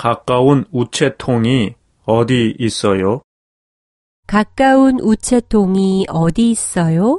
가까운 우체통이 어디 있어요? 가까운 우체통이 어디 있어요?